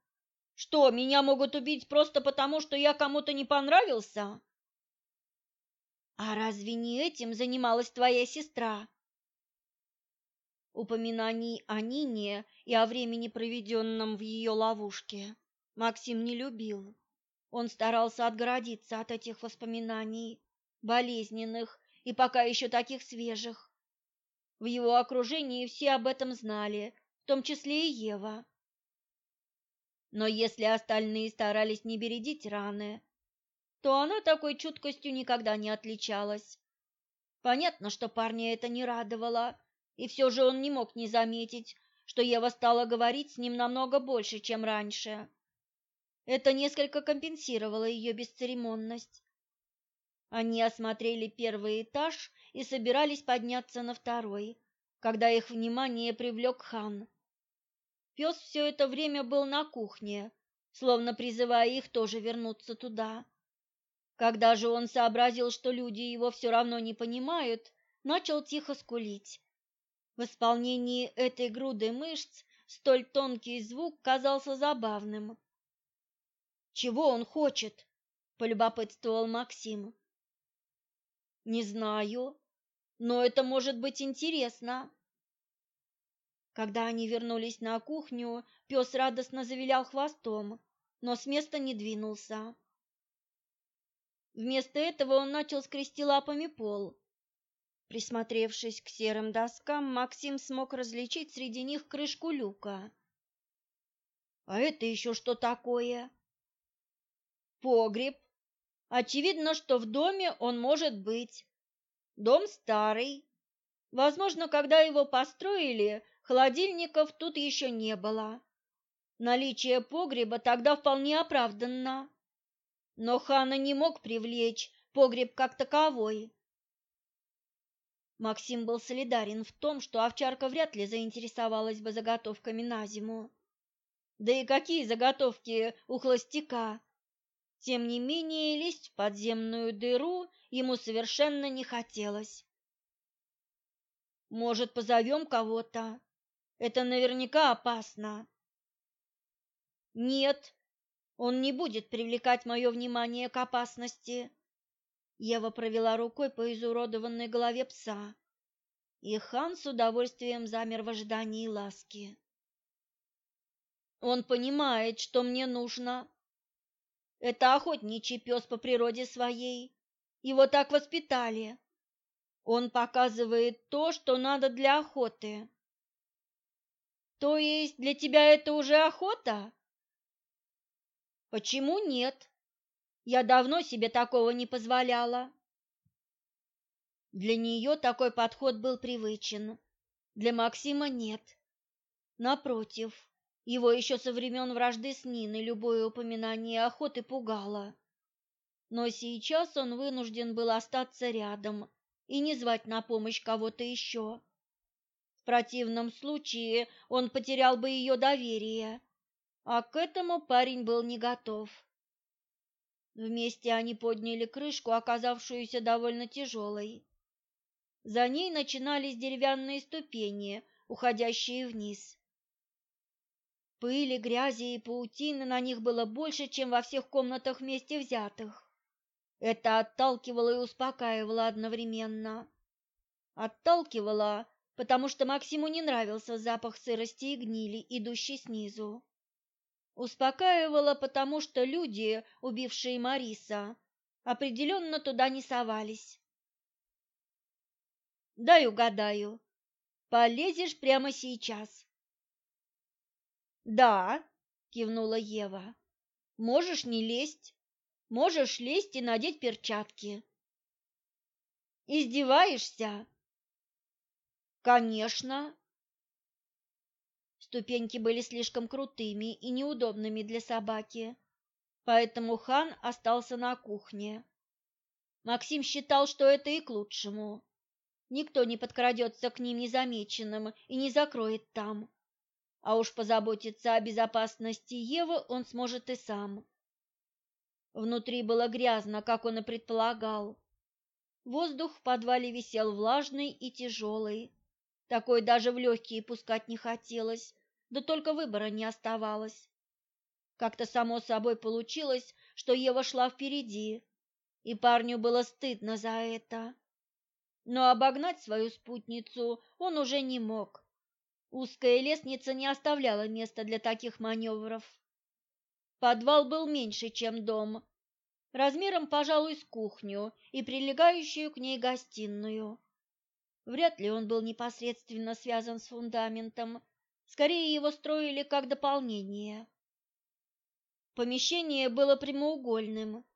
[SPEAKER 1] Что, меня могут убить просто потому, что я кому-то не понравился? А разве не этим занималась твоя сестра? Упоминаний о Нине и о времени, проведенном в ее ловушке, Максим не любил. Он старался отгородиться от этих воспоминаний, болезненных и пока еще таких свежих. В его окружении все об этом знали, в том числе и Ева. Но если остальные старались не бередить раны, то она такой чуткостью никогда не отличалась. Понятно, что парня это не радовало, и все же он не мог не заметить, что Ева стала говорить с ним намного больше, чем раньше. Это несколько компенсировало ее бесцеремонность. Они осмотрели первый этаж и собирались подняться на второй, когда их внимание привлек хан. Пес все это время был на кухне, словно призывая их тоже вернуться туда. Когда же он сообразил, что люди его все равно не понимают, начал тихо скулить. В исполнении этой груды мышц столь тонкий звук казался забавным. «Чего он хочет?» – полюбопытствовал Максим. Не знаю, но это может быть интересно. Когда они вернулись на кухню, пес радостно завилял хвостом, но с места не двинулся. Вместо этого он начал скрести лапами пол. Присмотревшись к серым доскам, Максим смог различить среди них крышку люка. А это еще что такое? Погреб, Очевидно, что в доме он может быть. Дом старый. Возможно, когда его построили, холодильников тут еще не было. Наличие погреба тогда вполне оправданно. Но хана не мог привлечь погреб как таковой. Максим был солидарен в том, что овчарка вряд ли заинтересовалась бы заготовками на зиму. Да и какие заготовки у холостяка? Тем не менее, лезть в подземную дыру ему совершенно не хотелось. Может, позовем кого-то? Это наверняка опасно. Нет, он не будет привлекать мое внимание к опасности. Ева провела рукой по изуродованной голове пса, и хан с удовольствием замер в ожидании ласки. Он понимает, что мне нужно, это охотничий пес по природе своей. Его так воспитали. Он показывает то, что надо для охоты. То есть для тебя это уже охота? Почему нет? Я давно себе такого не позволяла. Для нее такой подход был привычен. Для Максима нет. Напротив, его еще со времен вражды с Ниной любое упоминание охоты пугало. Но сейчас он вынужден был остаться рядом и не звать на помощь кого-то еще. В противном случае он потерял бы ее доверие, а к этому парень был не готов. Вместе они подняли крышку, оказавшуюся довольно тяжелой. За ней начинались деревянные ступени, уходящие вниз. Пыли, грязи и паутины на них было больше, чем во всех комнатах вместе взятых. Это отталкивало и успокаивало одновременно. Отталкивало, потому что Максиму не нравился запах сырости и гнили, идущий снизу. Успокаивало, потому что люди, убившие Мариса, определенно туда не совались. Дай угадаю. Полезешь прямо сейчас. Да, кивнула Ева. Можешь не лезть. Можешь лезть и надеть перчатки. Издеваешься? Конечно. Ступеньки были слишком крутыми и неудобными для собаки, поэтому хан остался на кухне. Максим считал, что это и к лучшему. Никто не подкрадется к ним незамеченным и не закроет там. А уж позаботиться о безопасности Евы он сможет и сам. Внутри было грязно, как он и предполагал. Воздух в подвале висел влажный и тяжелый. Такой даже в легкие пускать не хотелось, да только выбора не оставалось. Как-то само собой получилось, что Ева шла впереди, и парню было стыдно за это но обогнать свою спутницу он уже не мог. Узкая лестница не оставляла места для таких маневров. Подвал был меньше, чем дом, размером, пожалуй, с кухню и прилегающую к ней гостиную. Вряд ли он был непосредственно связан с фундаментом, скорее его строили как дополнение. Помещение было прямоугольным,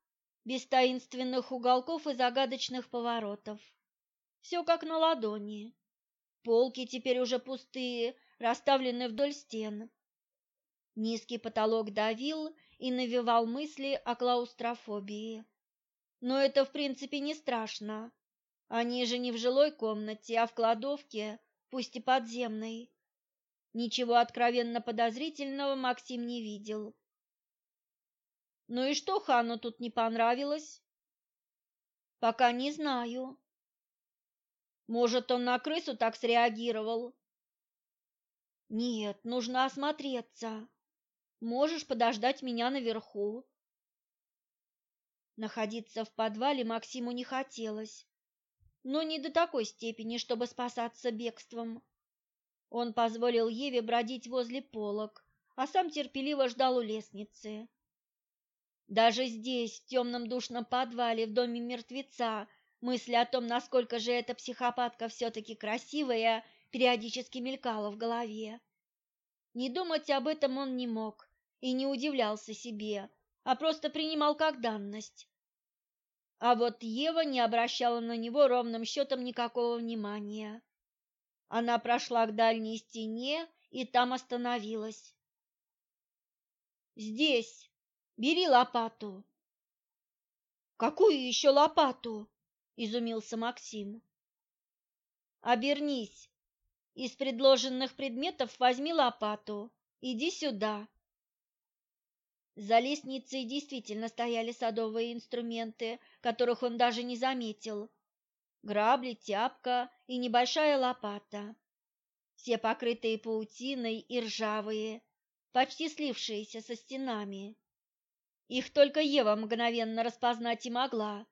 [SPEAKER 1] без таинственных уголков и загадочных поворотов. Все как на ладони. Полки теперь уже пустые, расставлены вдоль стен. Низкий потолок давил и навевал мысли о клаустрофобии. Но это, в принципе, не страшно. Они же не в жилой комнате, а в кладовке, пусть и подземной. Ничего откровенно подозрительного Максим не видел. Ну и что Хану тут не понравилось? Пока не знаю. Может, он на крысу так среагировал? Нет, нужно осмотреться. Можешь подождать меня наверху. Находиться в подвале Максиму не хотелось, но не до такой степени, чтобы спасаться бегством. Он позволил Еве бродить возле полок, а сам терпеливо ждал у лестницы. Даже здесь, в темном душном подвале в доме мертвеца, Мысль о том, насколько же эта психопатка все-таки красивая, периодически мелькала в голове. Не думать об этом он не мог и не удивлялся себе, а просто принимал как данность. А вот Ева не обращала на него ровным счетом никакого внимания. Она прошла к дальней стене и там остановилась. «Здесь! Бери лопату!» «Какую еще лопату?» Изумился Максим. Обернись. Из предложенных предметов возьми лопату. Иди сюда. За лестницей действительно стояли садовые инструменты, которых он даже не заметил. Грабли, тяпка и небольшая лопата. Все покрытые паутиной и ржавые, почти слившиеся со стенами. Их только Ева мгновенно распознать и могла.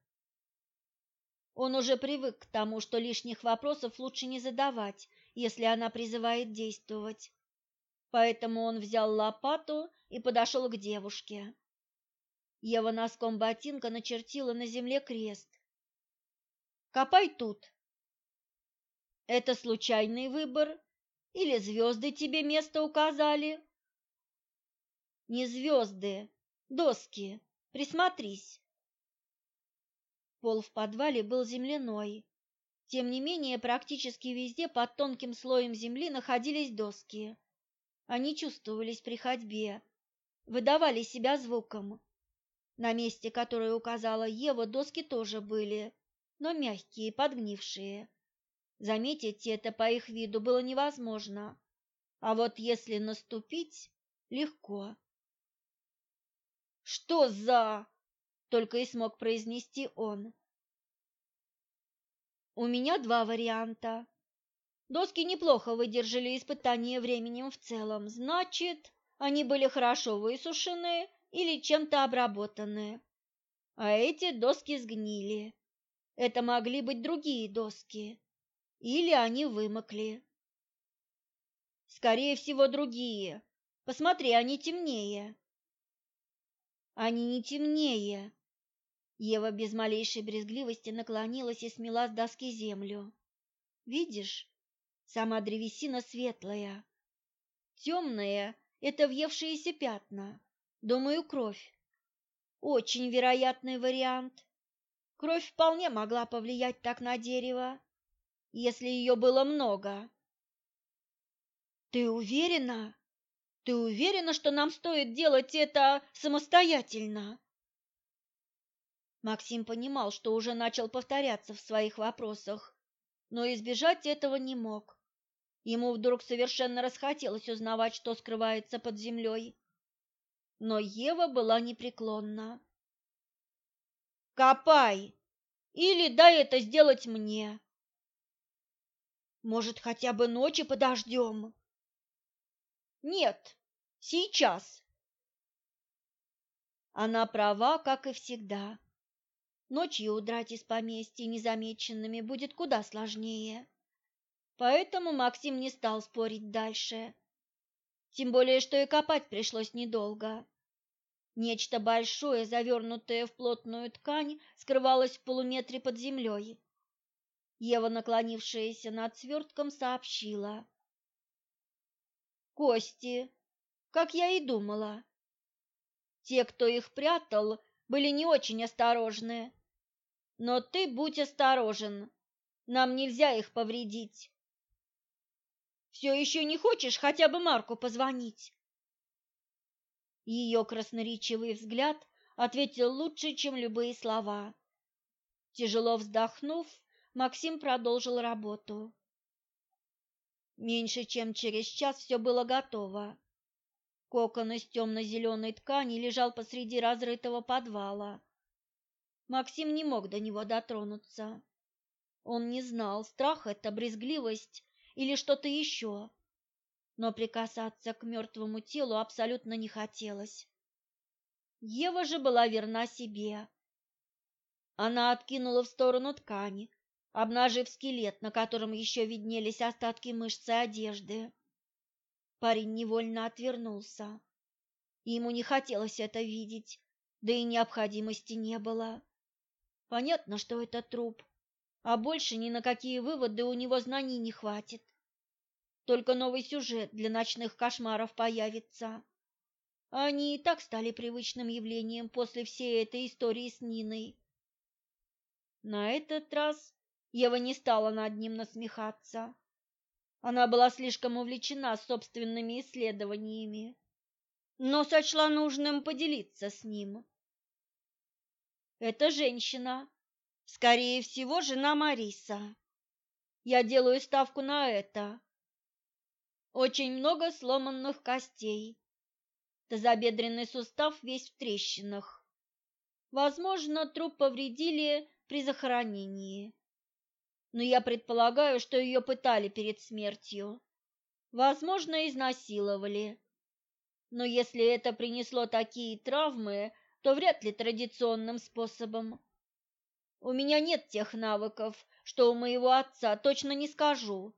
[SPEAKER 1] Он уже привык к тому, что лишних вопросов лучше не задавать, если она призывает действовать. Поэтому он взял лопату и подошел к девушке. Ева носком ботинка начертила на земле крест. «Копай тут!» «Это случайный выбор Или звезды тебе место указали? Не звезды, доски. Присмотрись. Пол в подвале был земляной. Тем не менее, практически везде под тонким слоем земли находились доски. Они чувствовались при ходьбе, выдавали себя звуком. На месте, которое указала Ева, доски тоже были, но мягкие, подгнившие. Заметить это по их виду было невозможно. А вот если наступить, легко. «Что за...» — только и смог произнести он. «У меня два варианта. Доски неплохо выдержали испытание временем в целом. Значит, они были хорошо высушены или чем-то обработаны. А эти доски сгнили. Это могли быть другие доски. Или они вымокли. Скорее всего, другие. Посмотри, они темнее. Они не темнее. Ева без малейшей брезгливости наклонилась и смела с доски землю. Видишь, сама древесина светлая. Темная — это въевшиеся пятна. Думаю, кровь. Очень вероятный вариант. Кровь вполне могла повлиять так на дерево, если ее было много. Ты уверена? Ты уверена, что нам стоит делать это самостоятельно? Максим понимал, что уже начал повторяться в своих вопросах, но избежать этого не мог. Ему вдруг совершенно расхотелось узнавать, что скрывается под землей. Но Ева была непреклонна. «Копай! Или дай это сделать мне!» «Может, хотя бы ночи подождем?» Нет, сейчас. Она права, как и всегда. Ночью удрать из поместья незамеченными будет куда сложнее. Поэтому Максим не стал спорить дальше. Тем более, что и копать пришлось недолго. Нечто большое, завернутое в плотную ткань, скрывалось в полуметре под землей. Ева, наклонившаяся над свертком, сообщила. Кости, как я и думала. Те, кто их прятал, были не очень осторожны. Но ты будь осторожен, нам нельзя их повредить. Все еще не хочешь хотя бы Марку позвонить? Ее красноречивый взгляд ответил лучше, чем любые слова. Тяжело вздохнув, Максим продолжил работу. Меньше чем через час все было готово. Кокон из темно-зеленой ткани лежал посреди разрытого подвала. Максим не мог до него дотронуться. Он не знал, страх это, брезгливость или что-то еще. Но прикасаться к мертвому телу абсолютно не хотелось. Ева же была верна себе. Она откинула в сторону ткани, обнажив скелет, на котором еще виднелись остатки мышц и одежды. Парень невольно отвернулся. Ему не хотелось это видеть, да и необходимости не было. Понятно, что это труп, а больше ни на какие выводы у него знаний не хватит. Только новый сюжет для ночных кошмаров появится. Они и так стали привычным явлением после всей этой истории с Ниной. На этот раз Ева не стала над ним насмехаться. Она была слишком увлечена собственными исследованиями, но сочла нужным поделиться с ним. Это женщина, скорее всего, жена Мариса. Я делаю ставку на это. Очень много сломанных костей. Тазобедренный сустав весь в трещинах. Возможно, труп повредили при захоронении но я предполагаю, что ее пытали перед смертью. Возможно, изнасиловали. Но если это принесло такие травмы, то вряд ли традиционным способом. У меня нет тех навыков, что у моего отца, точно не скажу.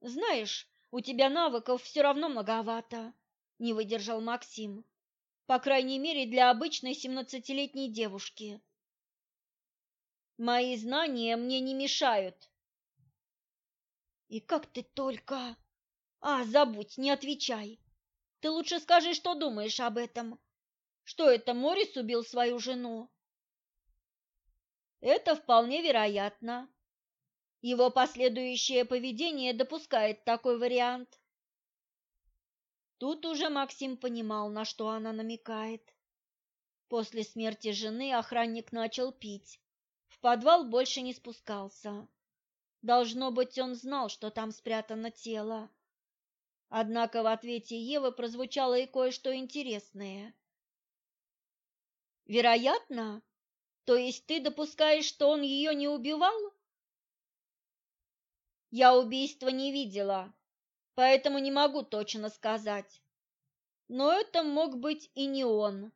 [SPEAKER 1] Знаешь, у тебя навыков все равно многовато, не выдержал Максим. По крайней мере, для обычной семнадцатилетней девушки. Мои знания мне не мешают. И как ты только... А, забудь, не отвечай. Ты лучше скажи, что думаешь об этом. Что это Морис убил свою жену? Это вполне вероятно. Его последующее поведение допускает такой вариант. Тут уже Максим понимал, на что она намекает. После смерти жены охранник начал пить. В подвал больше не спускался. Должно быть, он знал, что там спрятано тело. Однако в ответе Евы прозвучало и кое-что интересное. Вероятно, то есть ты допускаешь, что он ее не убивал? Я убийства не видела, поэтому не могу точно сказать. Но это мог быть и не он.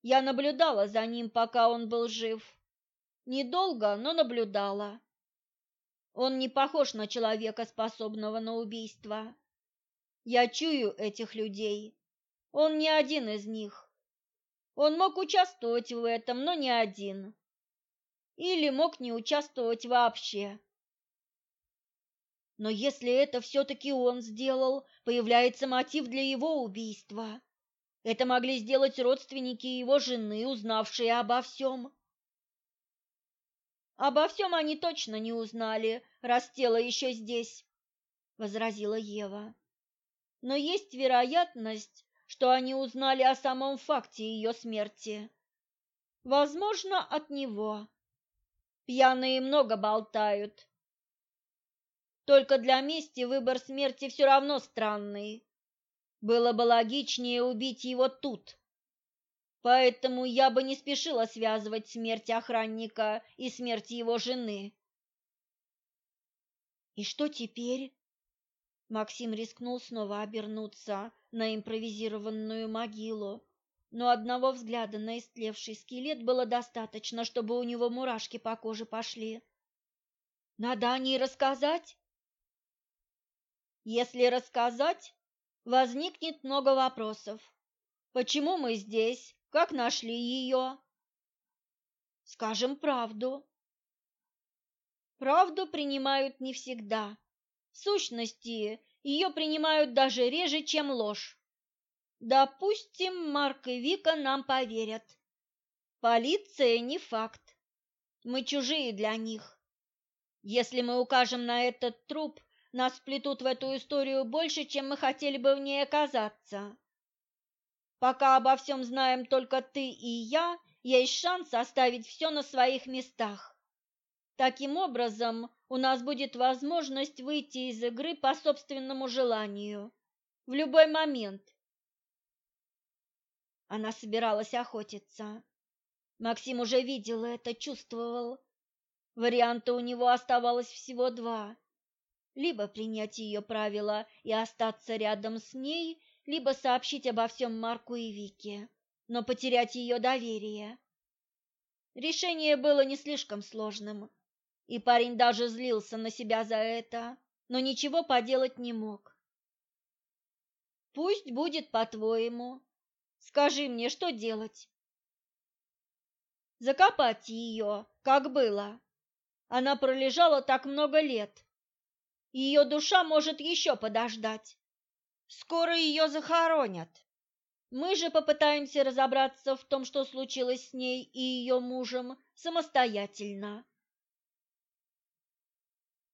[SPEAKER 1] Я наблюдала за ним, пока он был жив. Недолго, но наблюдала. Он не похож на человека, способного на убийство. Я чую этих людей. Он не один из них. Он мог участвовать в этом, но не один. Или мог не участвовать вообще. Но если это все-таки он сделал, появляется мотив для его убийства. Это могли сделать родственники его жены, узнавшие обо всем. Обо всем они точно не узнали, раз тело еще здесь, — возразила Ева. Но есть вероятность, что они узнали о самом факте ее смерти. Возможно, от него. Пьяные много болтают. Только для мести выбор смерти все равно странный. Было бы логичнее убить его тут. Поэтому я бы не спешила связывать смерть охранника и смерть его жены. И что теперь? Максим рискнул снова обернуться на импровизированную могилу, но одного взгляда на истлевший скелет было достаточно, чтобы у него мурашки по коже пошли. Надо о ней рассказать? Если рассказать, возникнет много вопросов. Почему мы здесь? Как нашли ее? Скажем правду. Правду принимают не всегда. В сущности, ее принимают даже реже, чем ложь. Допустим, Марк и Вика нам поверят. Полиция не факт. Мы чужие для них. Если мы укажем на этот труп, нас плетут в эту историю больше, чем мы хотели бы в ней оказаться. Пока обо всем знаем только ты и я, есть шанс оставить все на своих местах. Таким образом, у нас будет возможность выйти из игры по собственному желанию в любой момент. Она собиралась охотиться. Максим уже видел это, чувствовал. Варианта у него оставалось всего два. Либо принять ее правила и остаться рядом с ней, либо сообщить обо всем Марку и Вике, но потерять ее доверие. Решение было не слишком сложным и парень даже злился на себя за это, но ничего поделать не мог. Пусть будет по-твоему. Скажи мне, что делать? Закопать ее, как было. Она пролежала так много лет. Ее душа может еще подождать. Скоро ее захоронят. Мы же попытаемся разобраться в том, что случилось с ней и ее мужем, самостоятельно